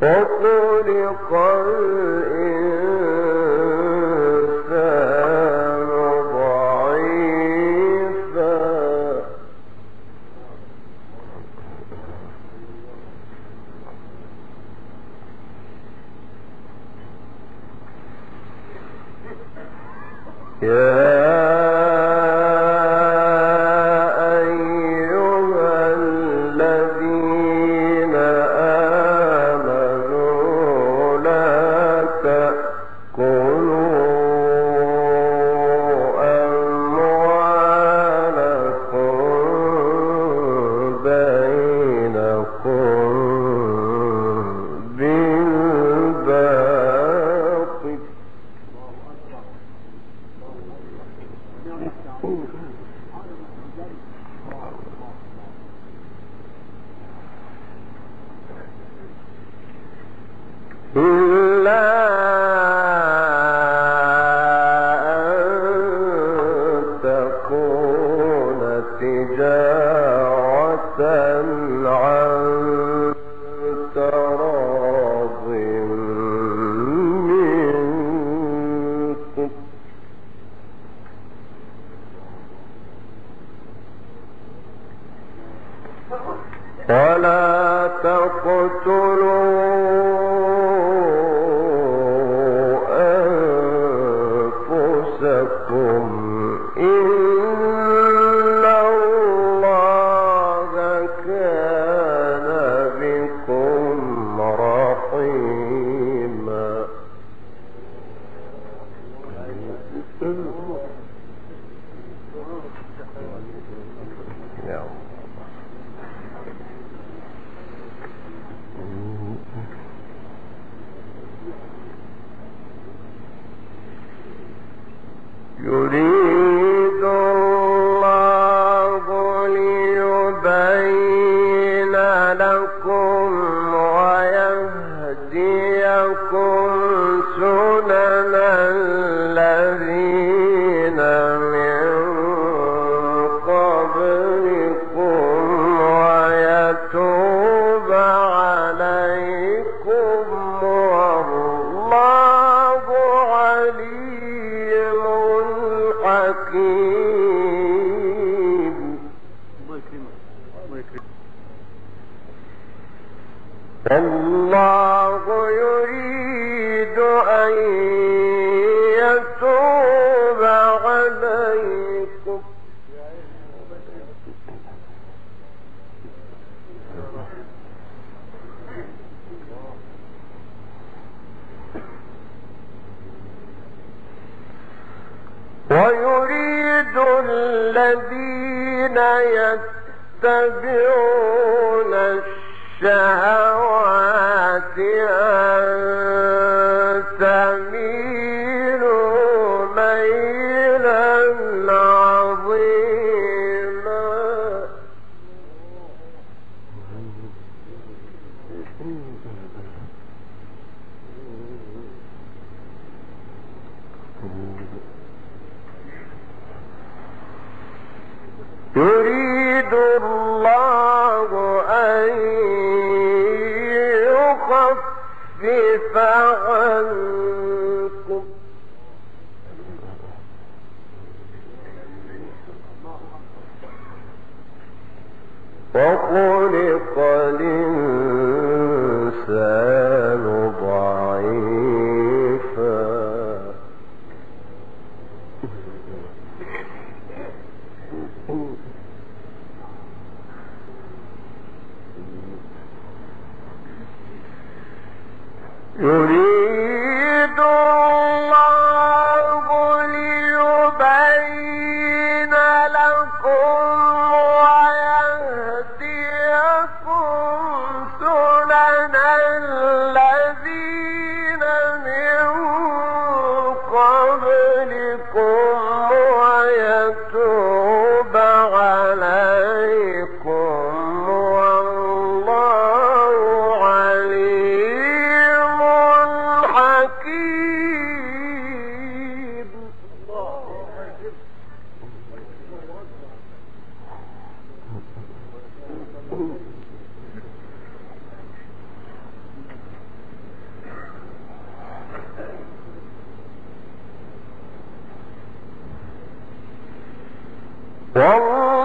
تميل ميلا والله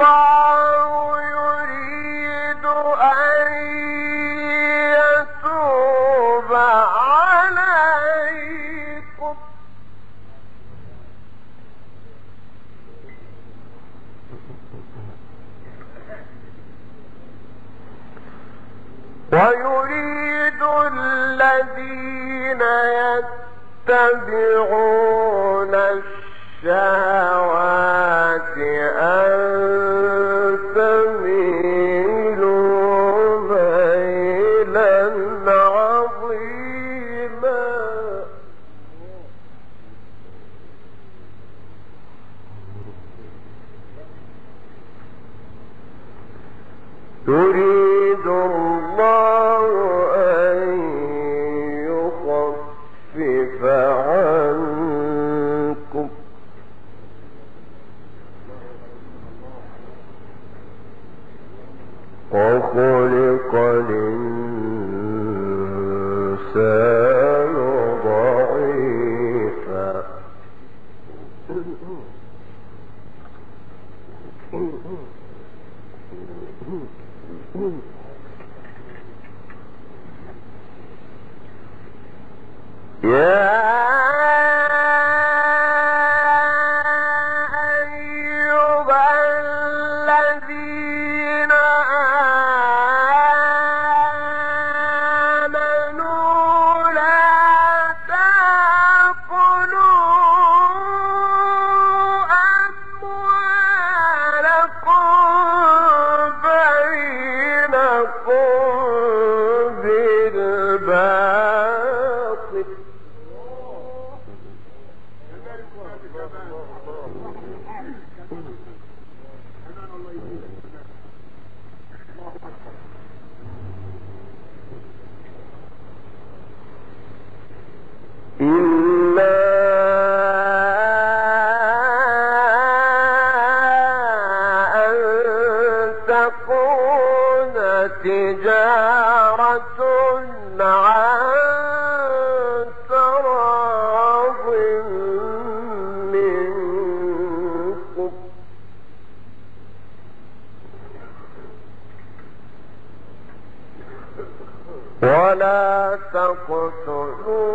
ولا تقتلوا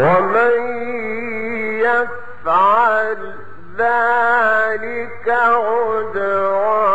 ومن يفعل ذلك عدوانا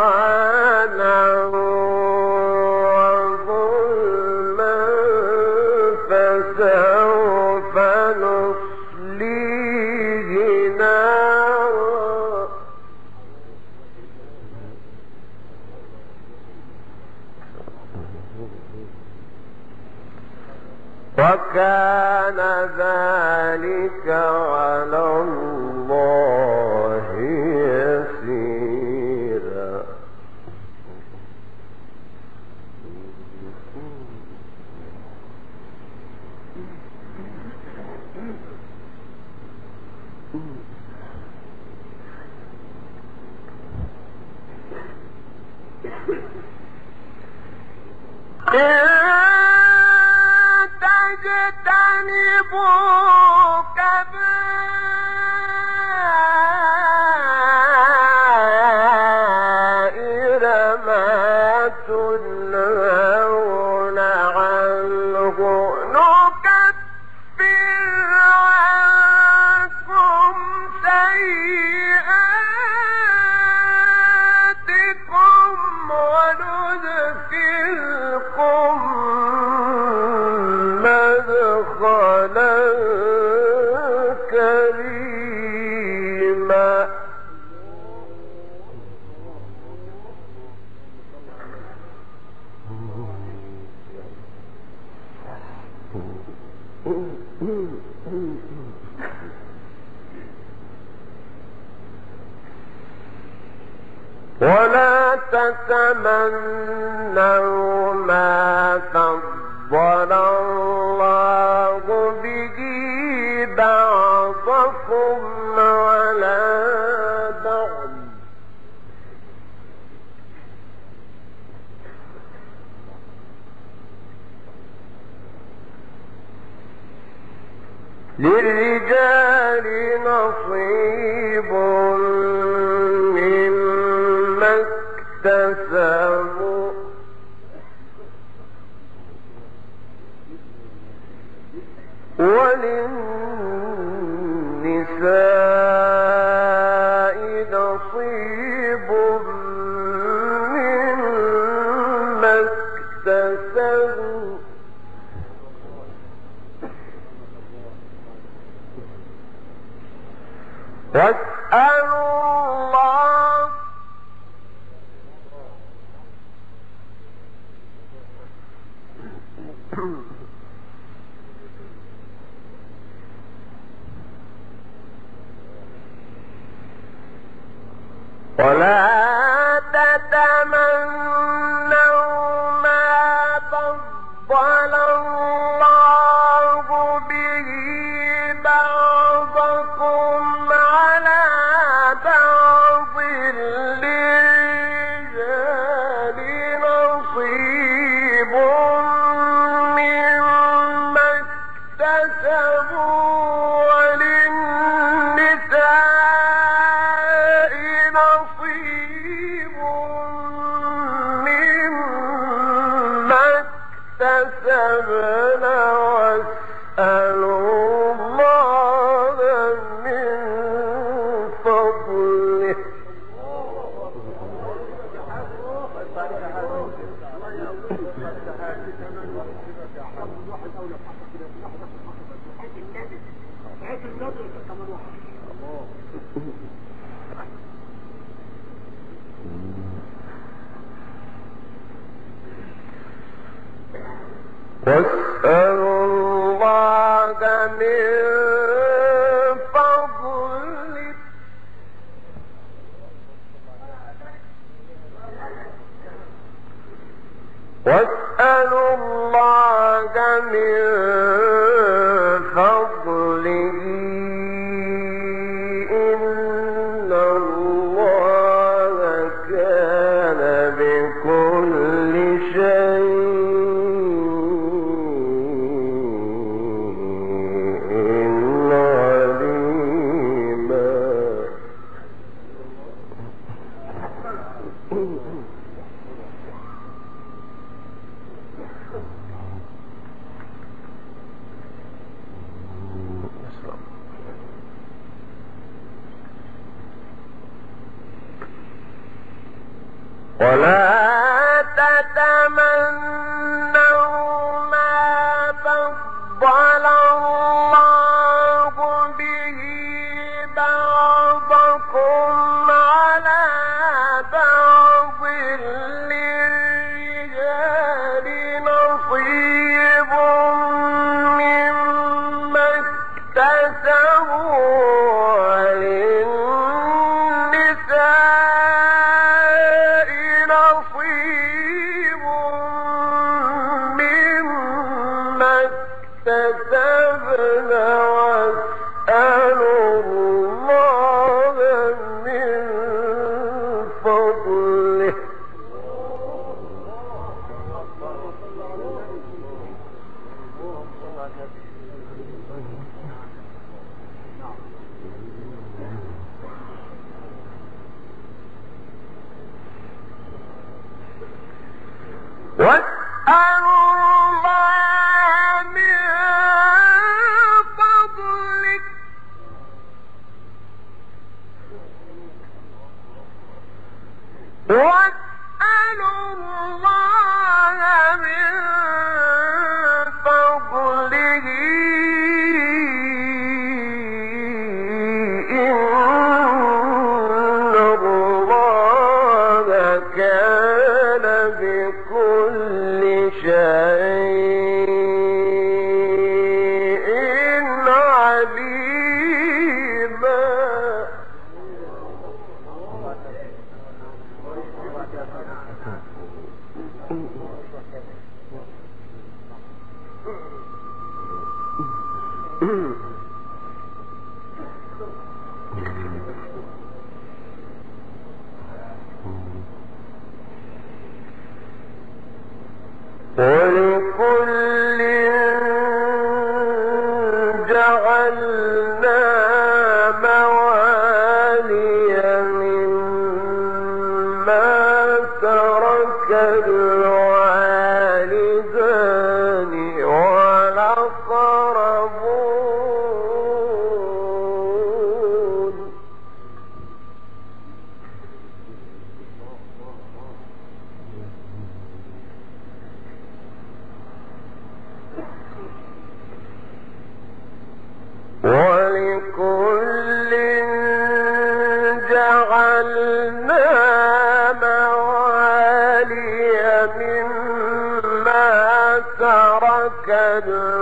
ترك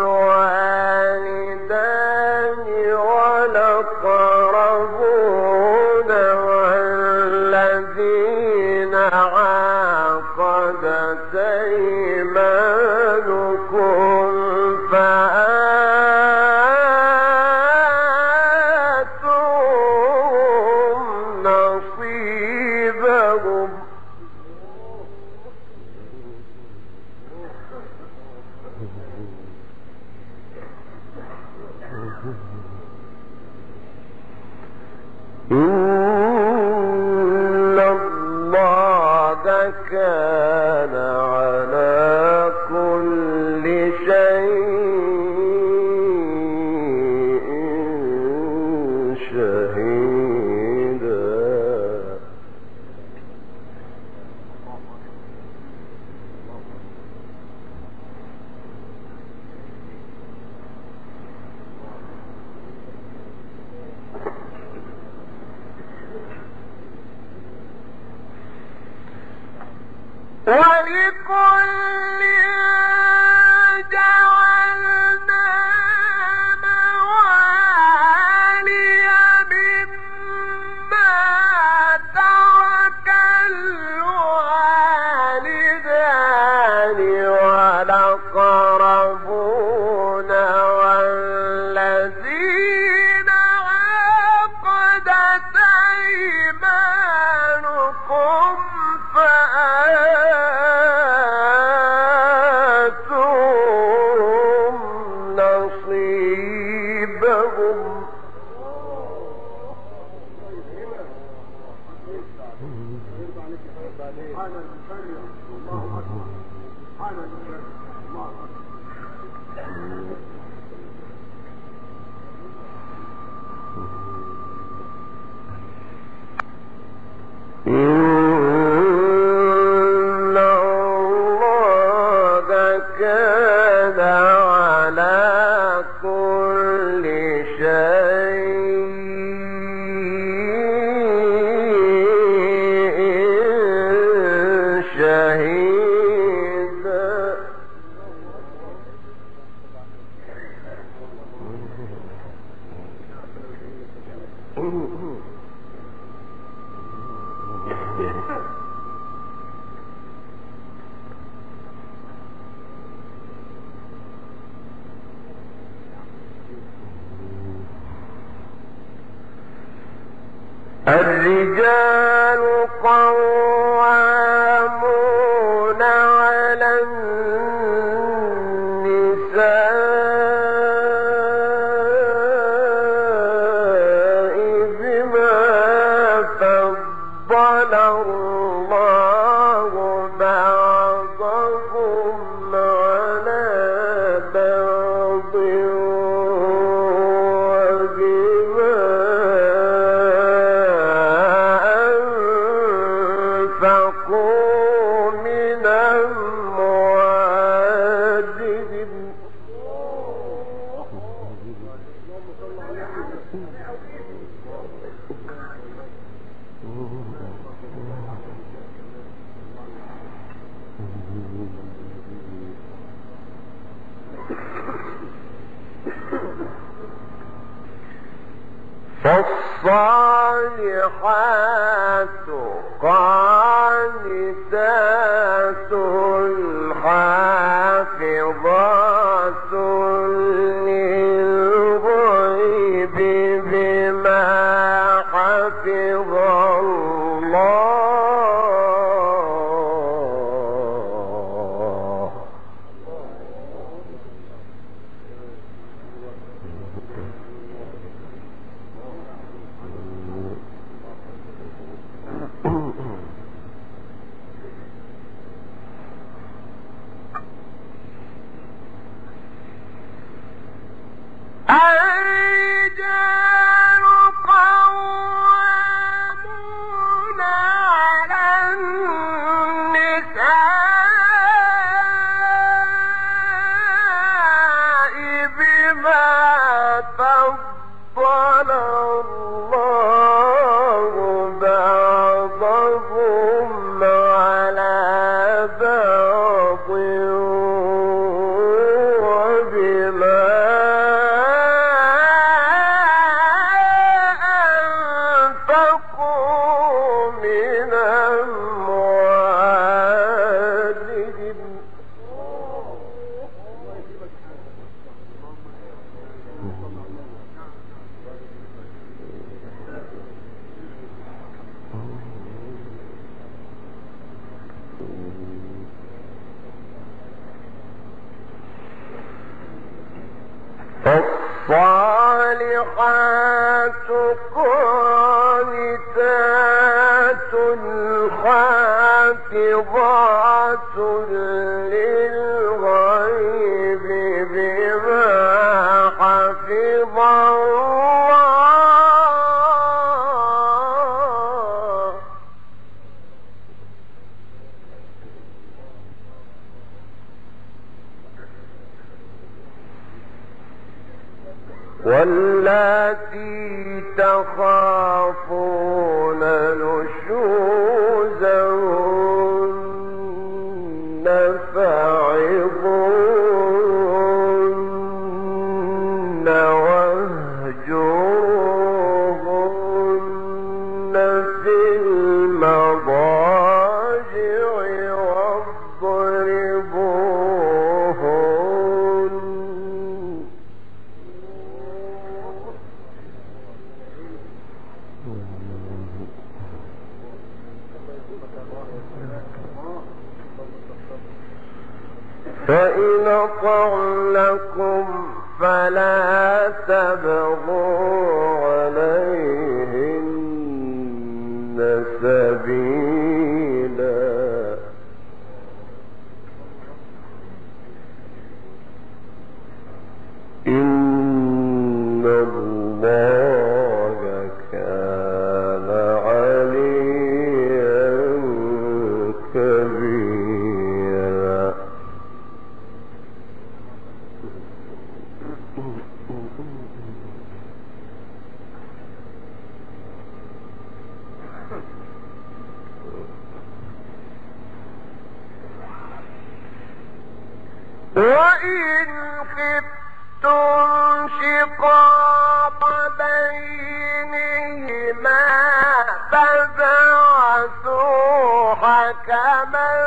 فبعثوا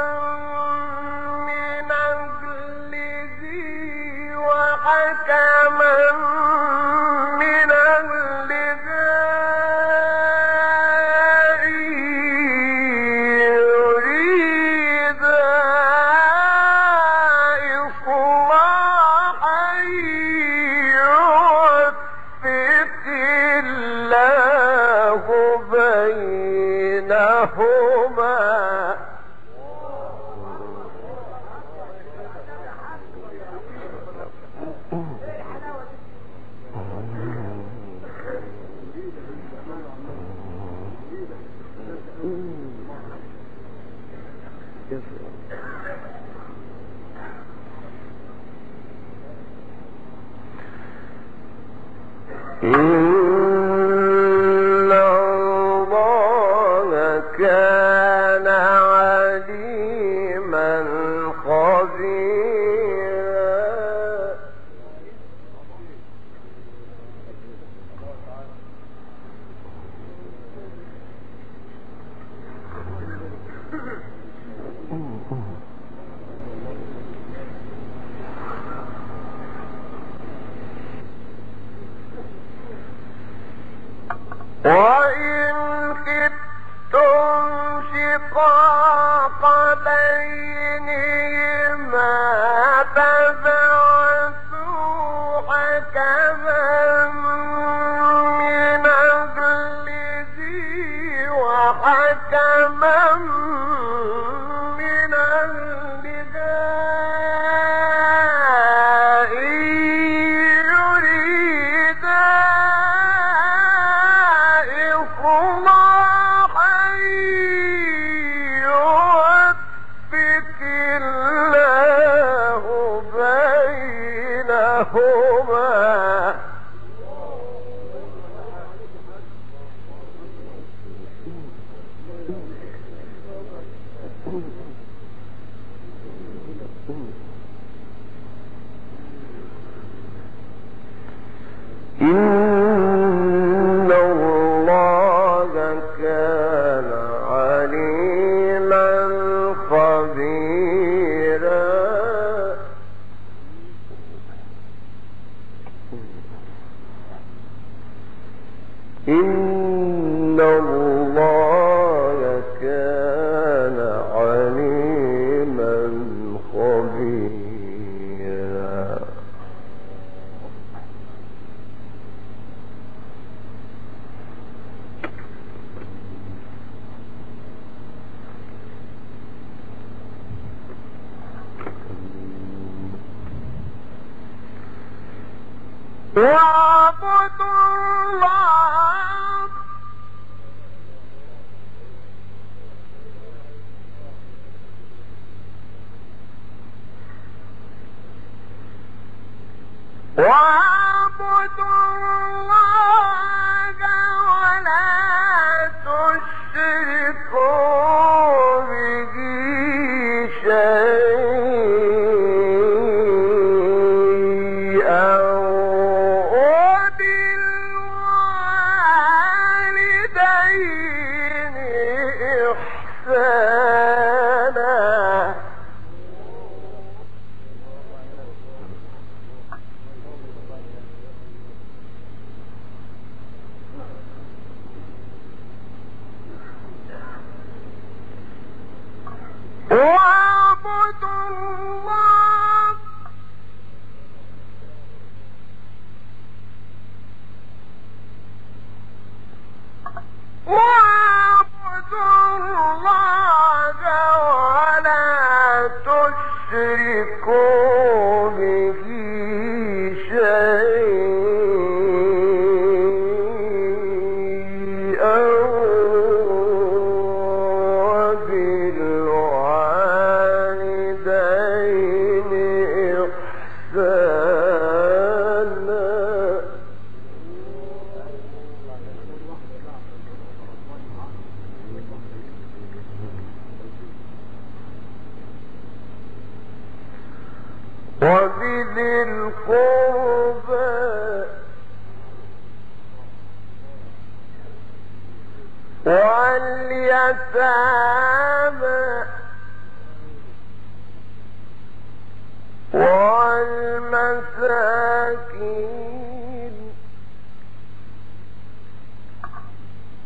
إن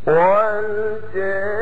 والجار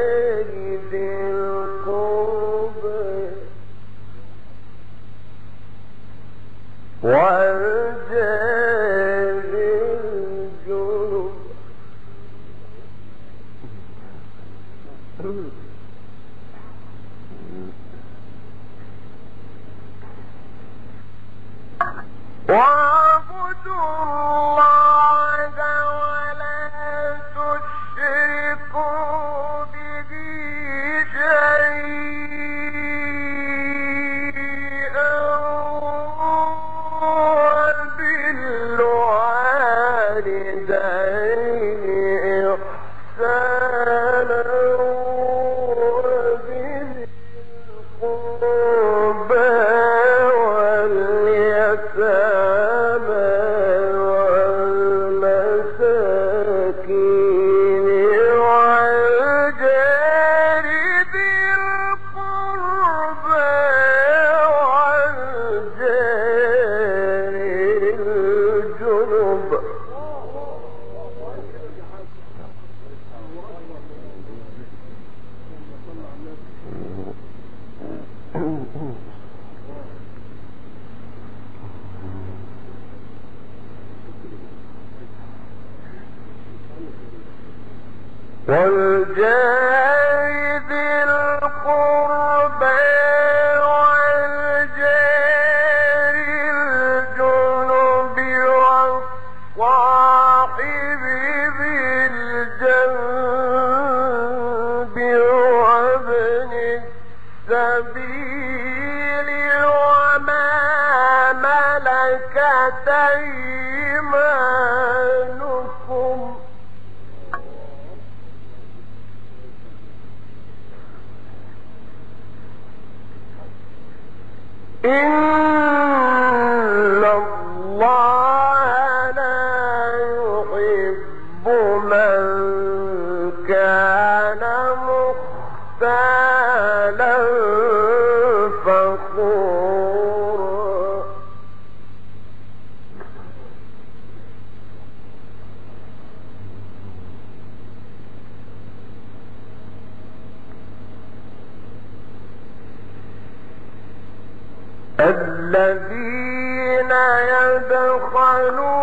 الذين يدخلون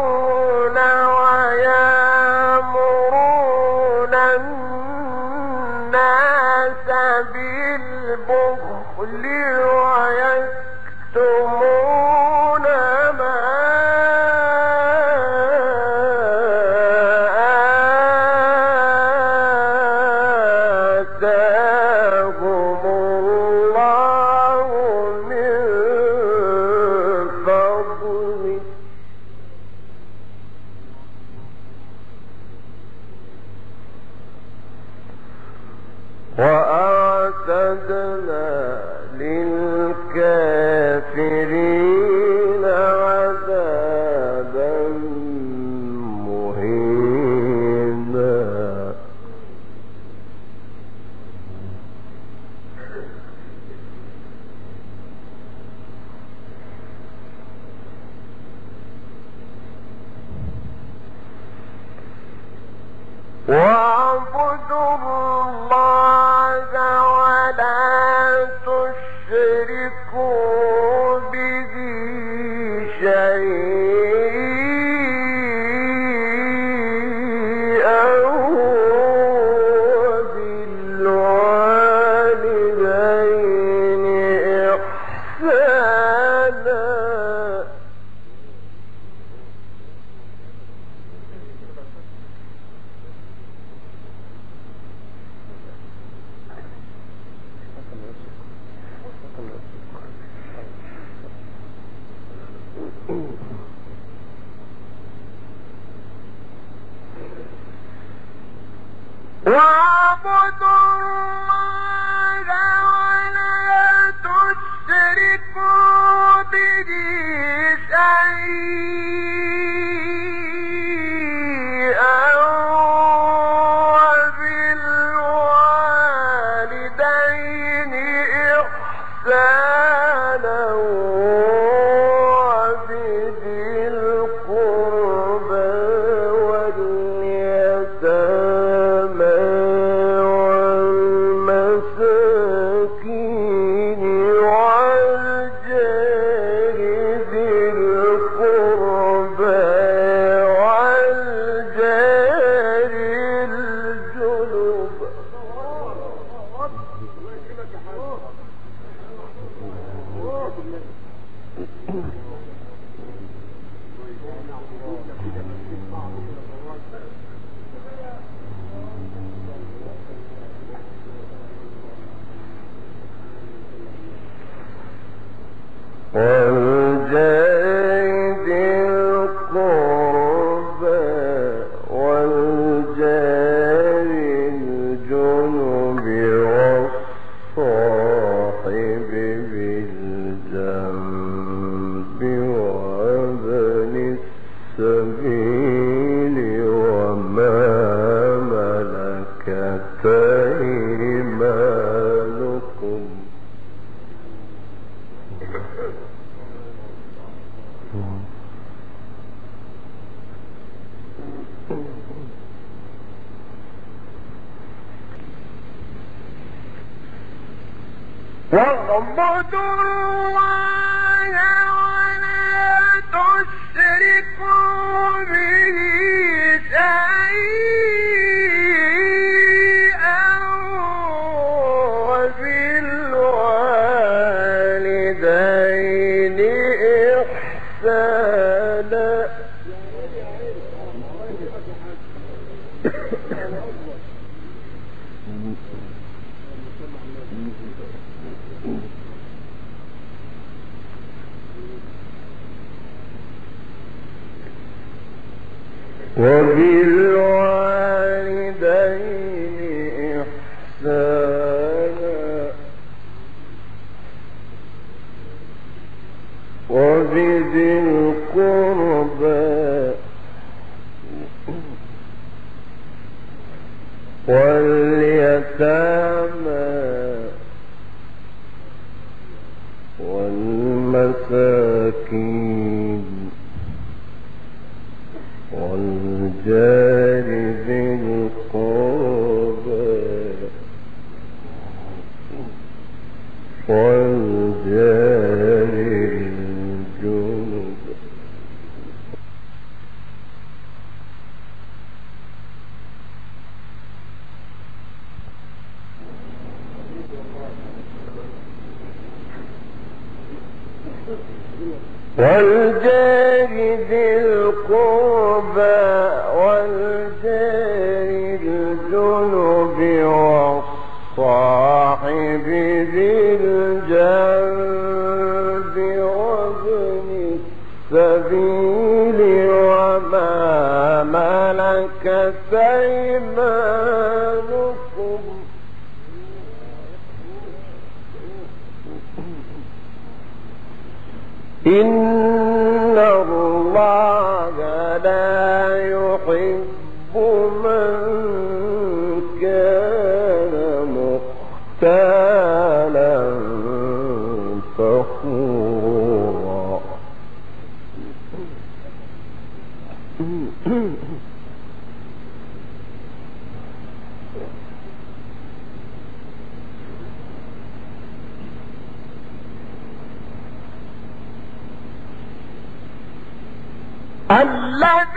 والجار ذي القربى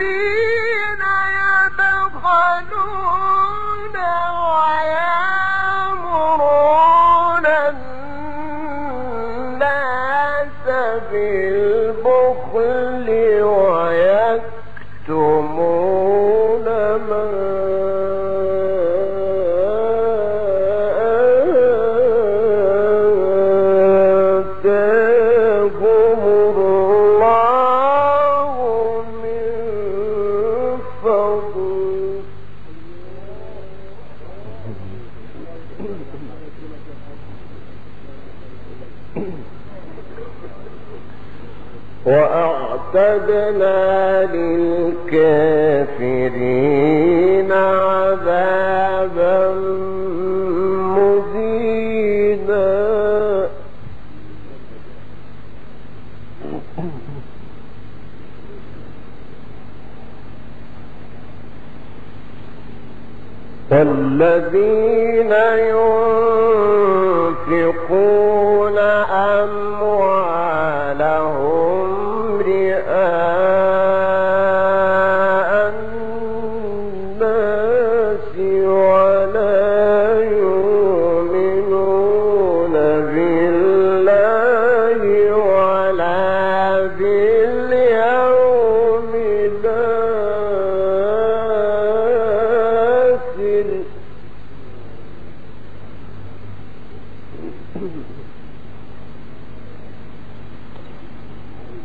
الذين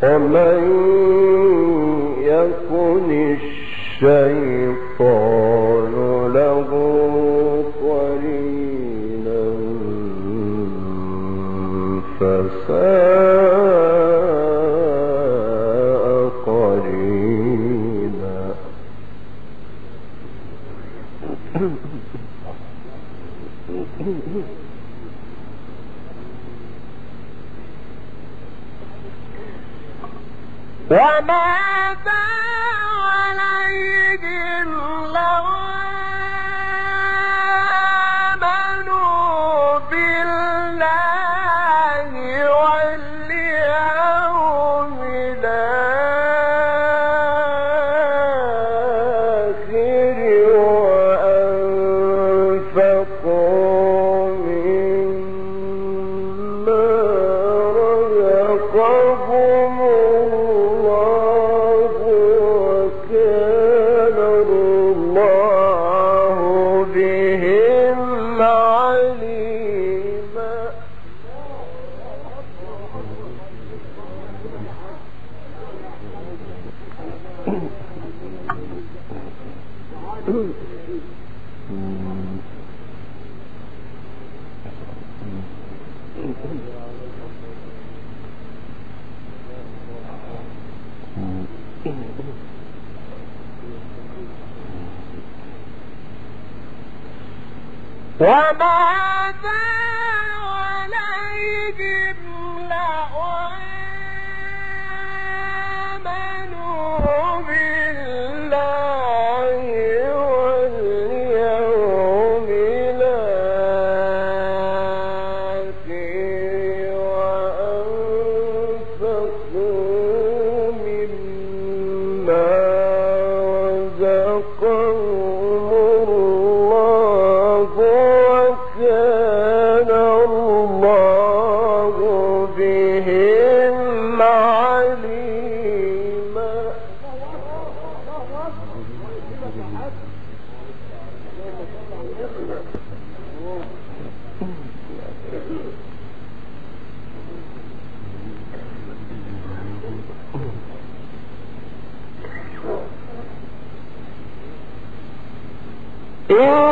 ومن يكن الشيطان still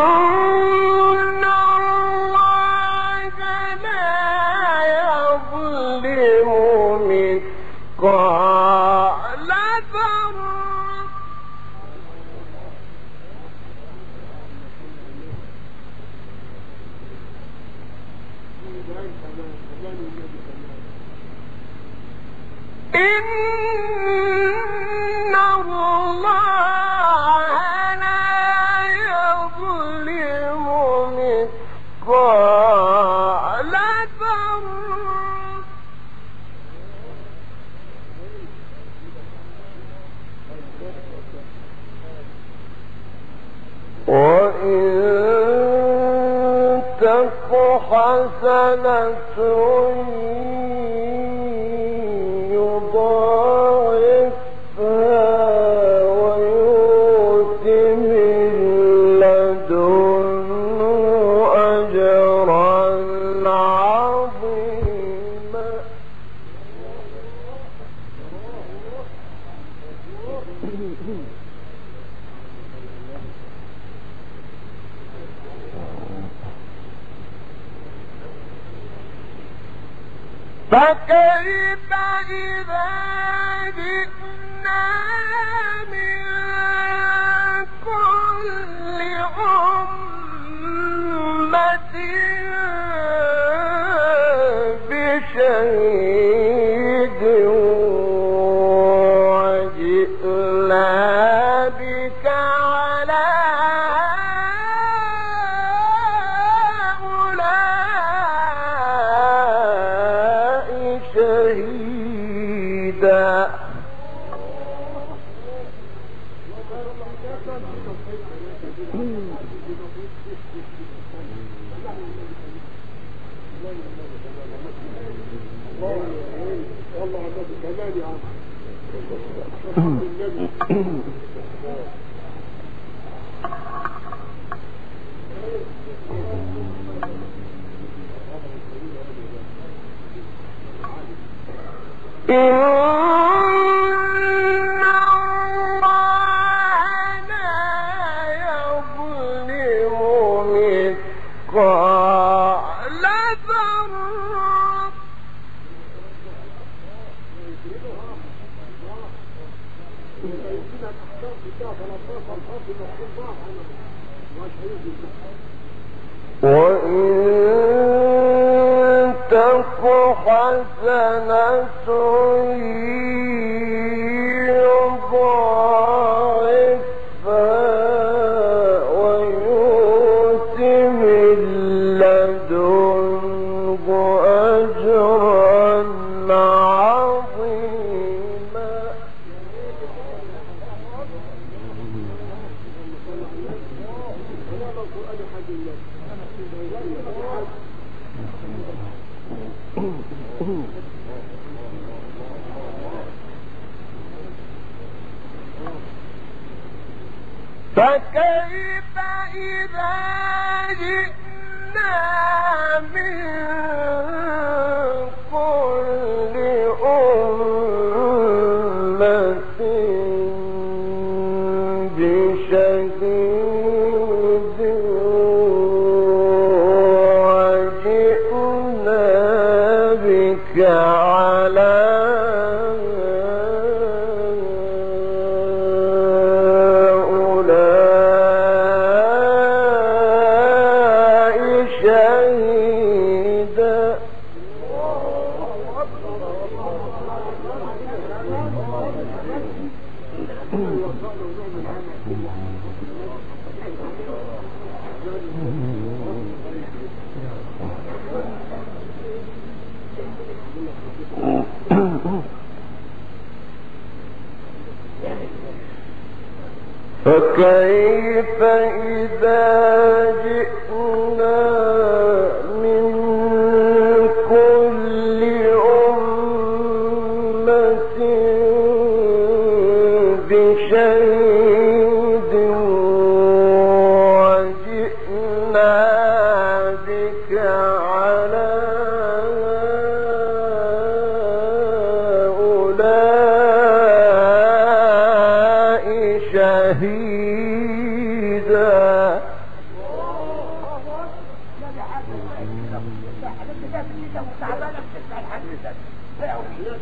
عليه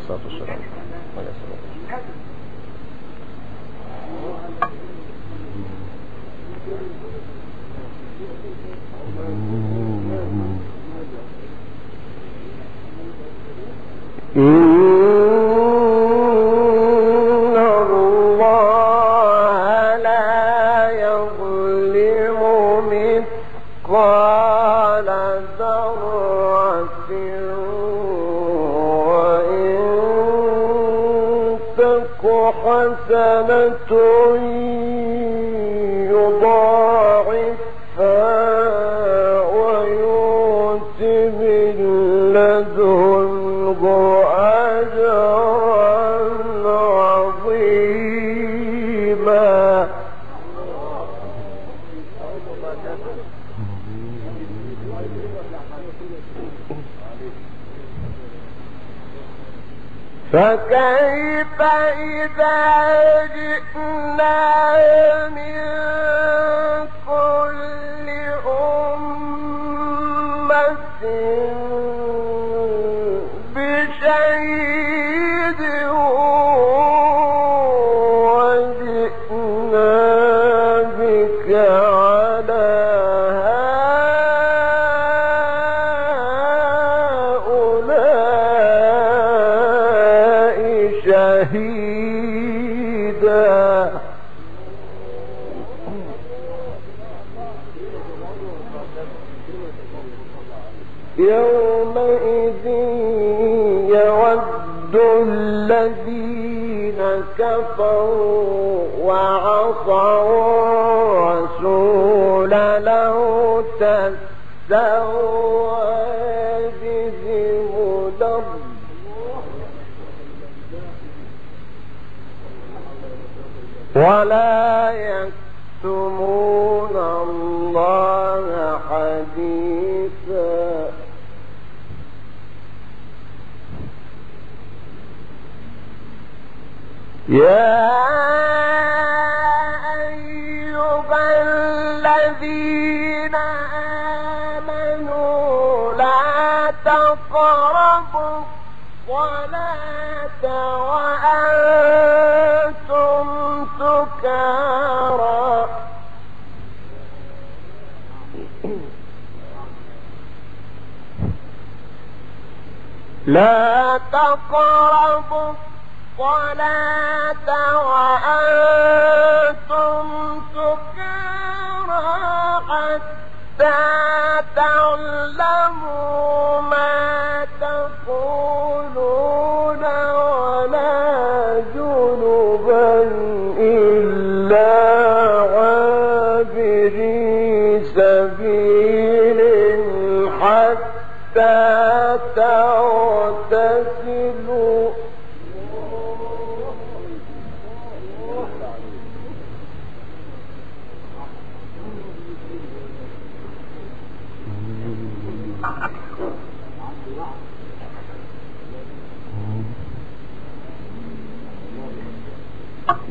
الصلاة والسلام لا تقربوا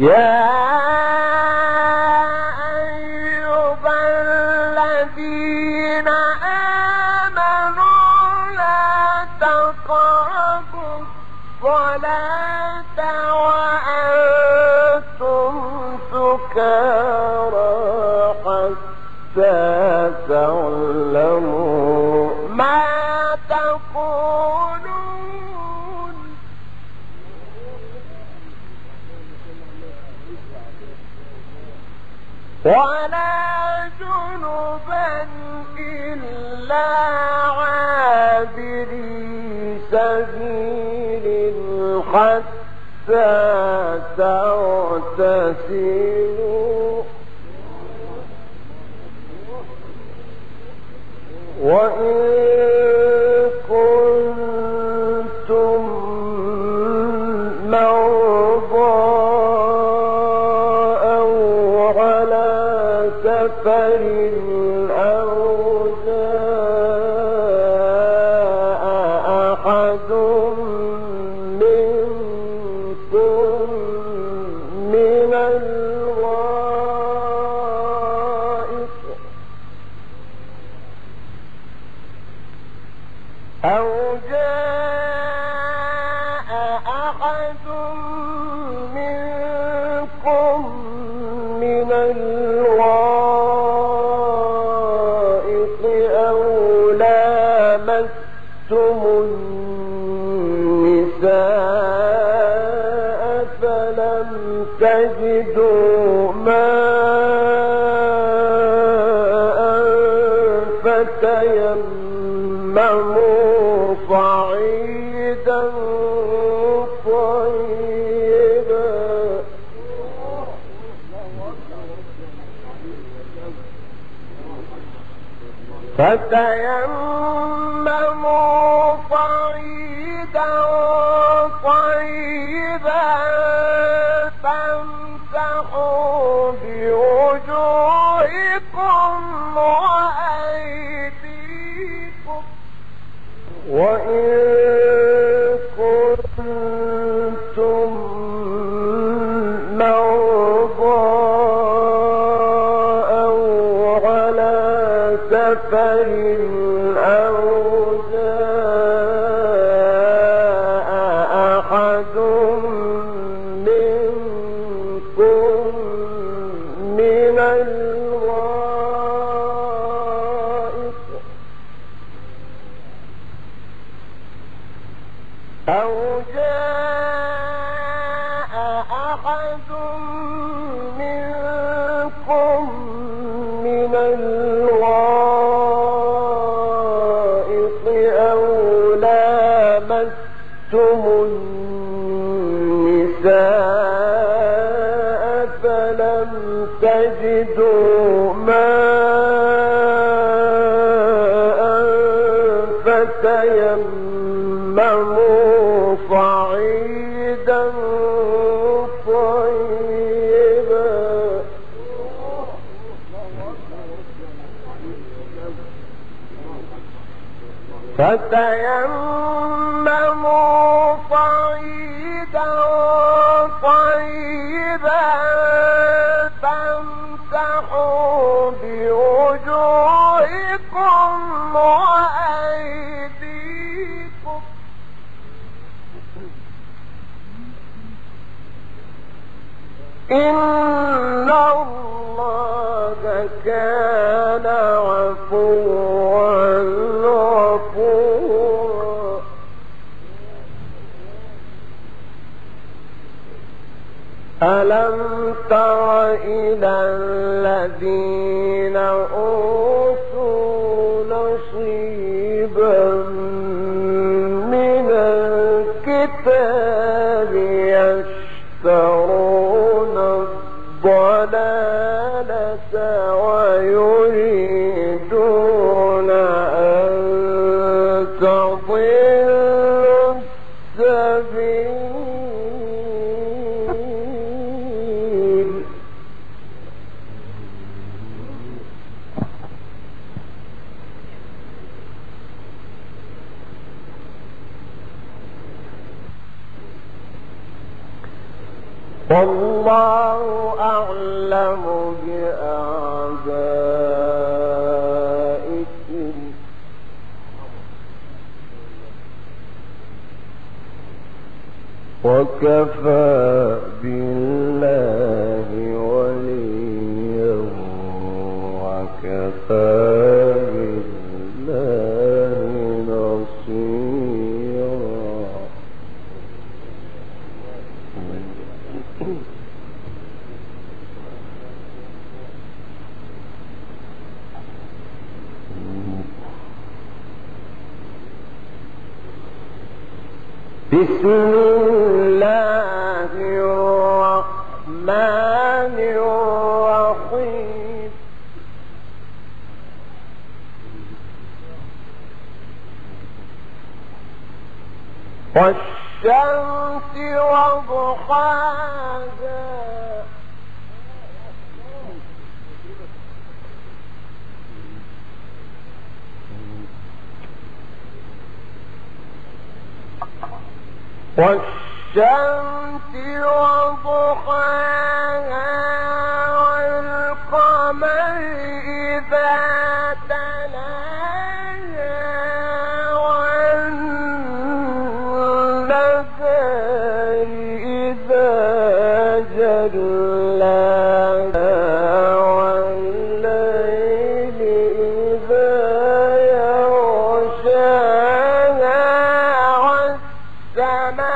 يا ثم فتيمموا عفوا بسم والسماء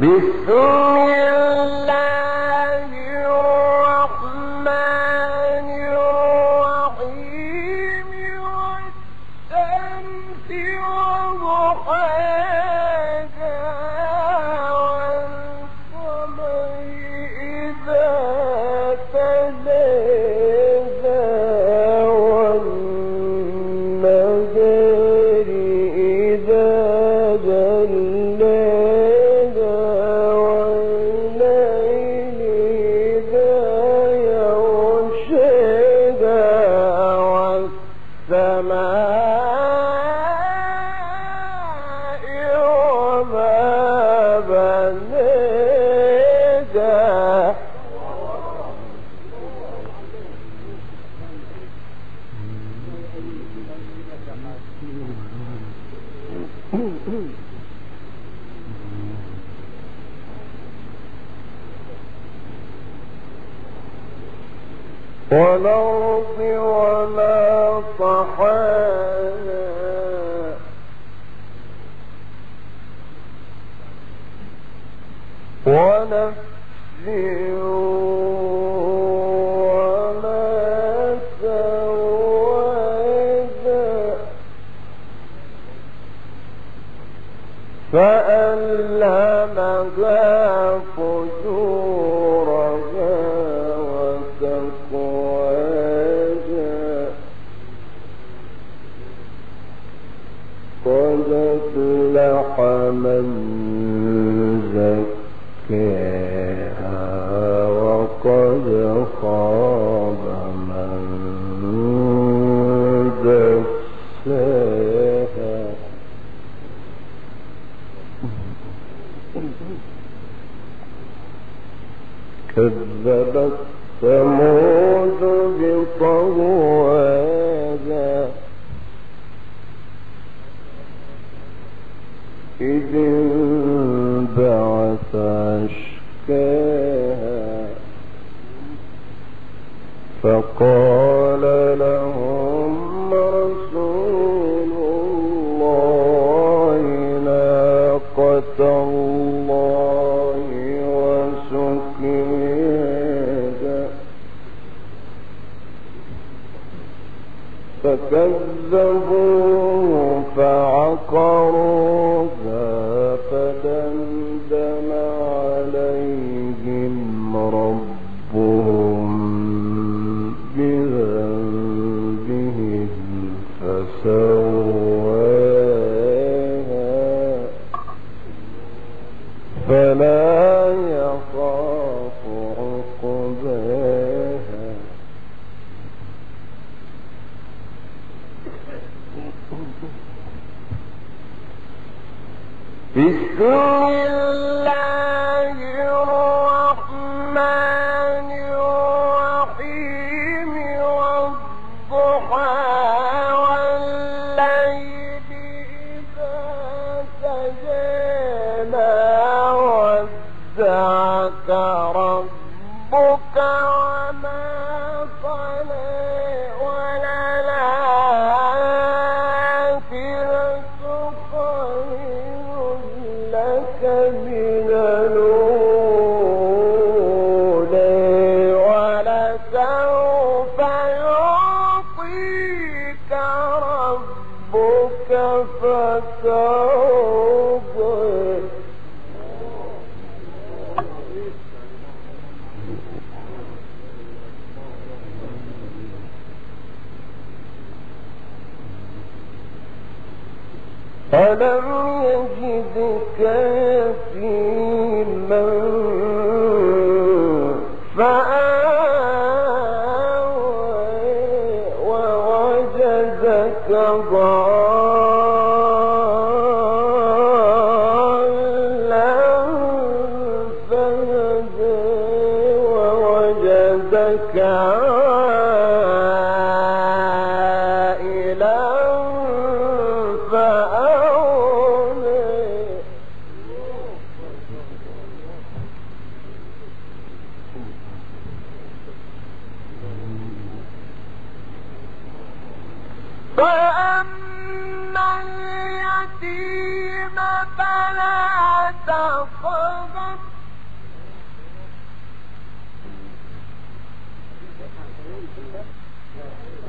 بسم الله ناقة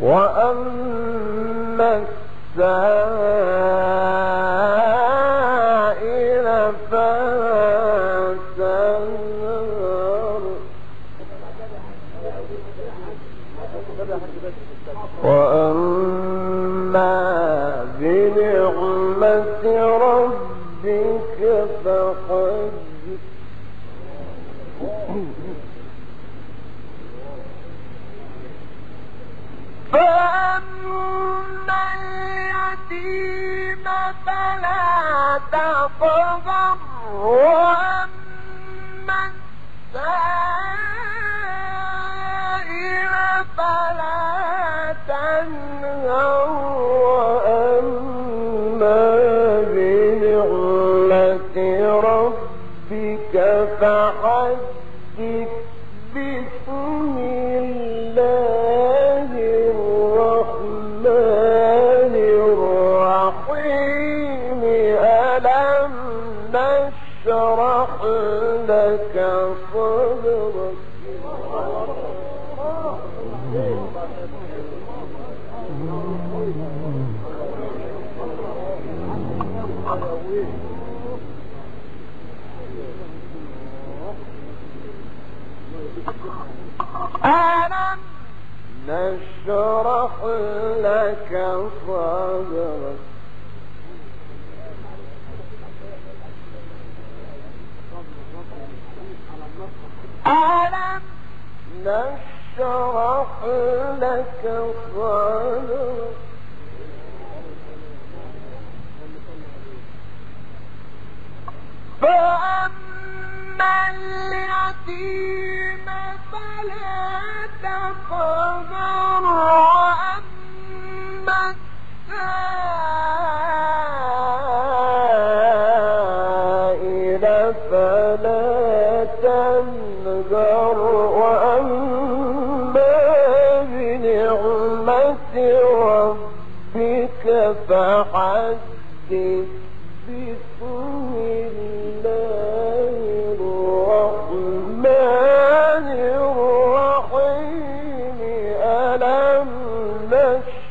وأما السائل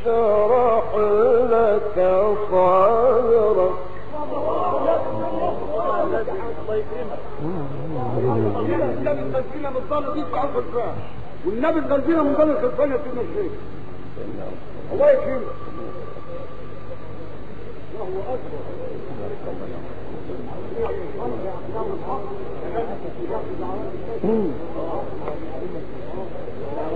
نشرح لك صدرك. والنبي تنزيله من ضمن الخلفان يا سيدنا الشيخ الله يكرمك. الله أكبر. الله اكبر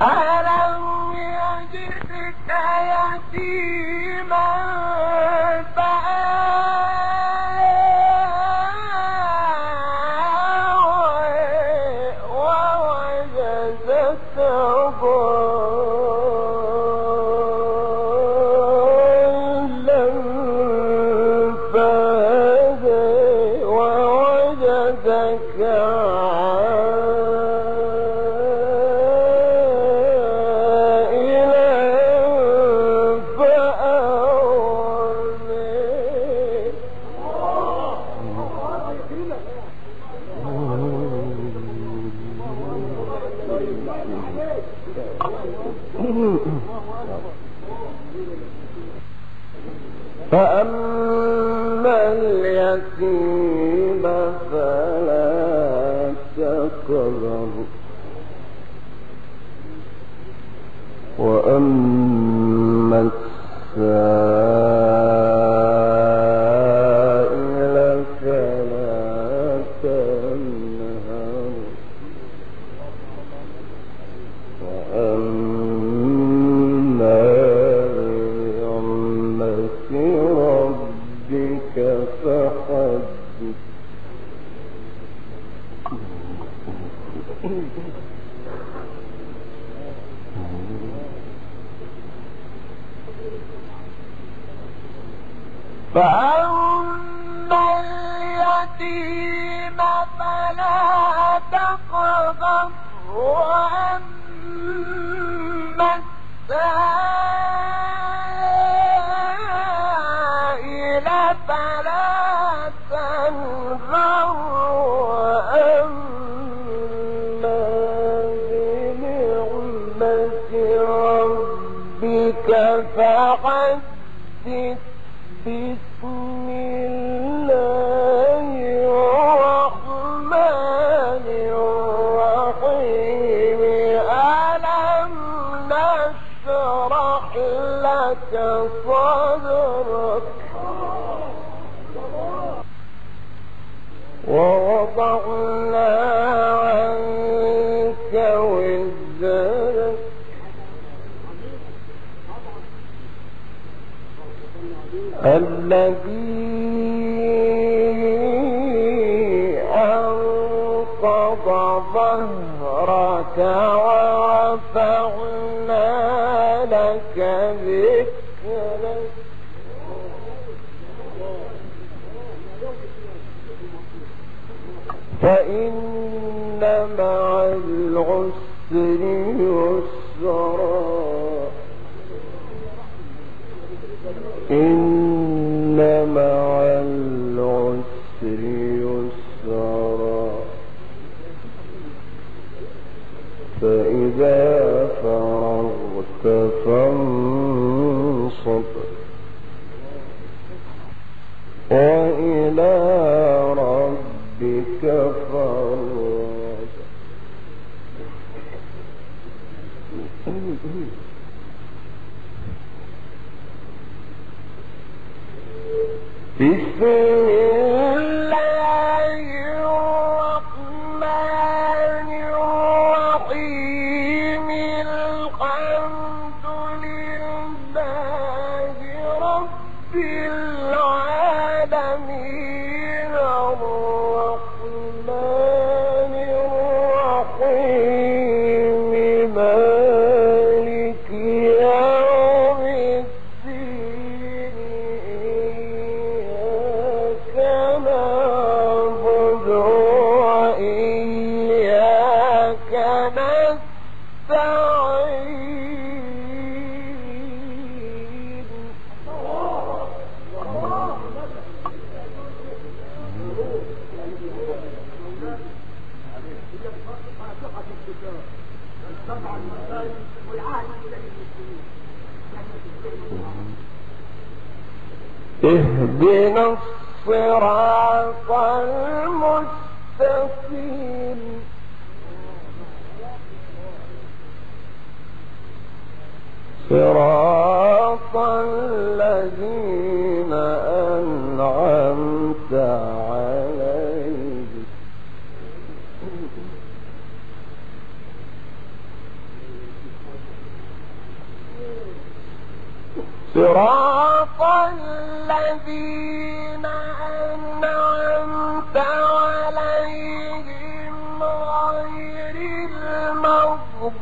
ألم يجدك يتيما الذي أنقض ظهرك ورفعنا لك ذكرك. فإن فإذا فرغت فانصب. وإلى ربك فارغب. بسم المغضوب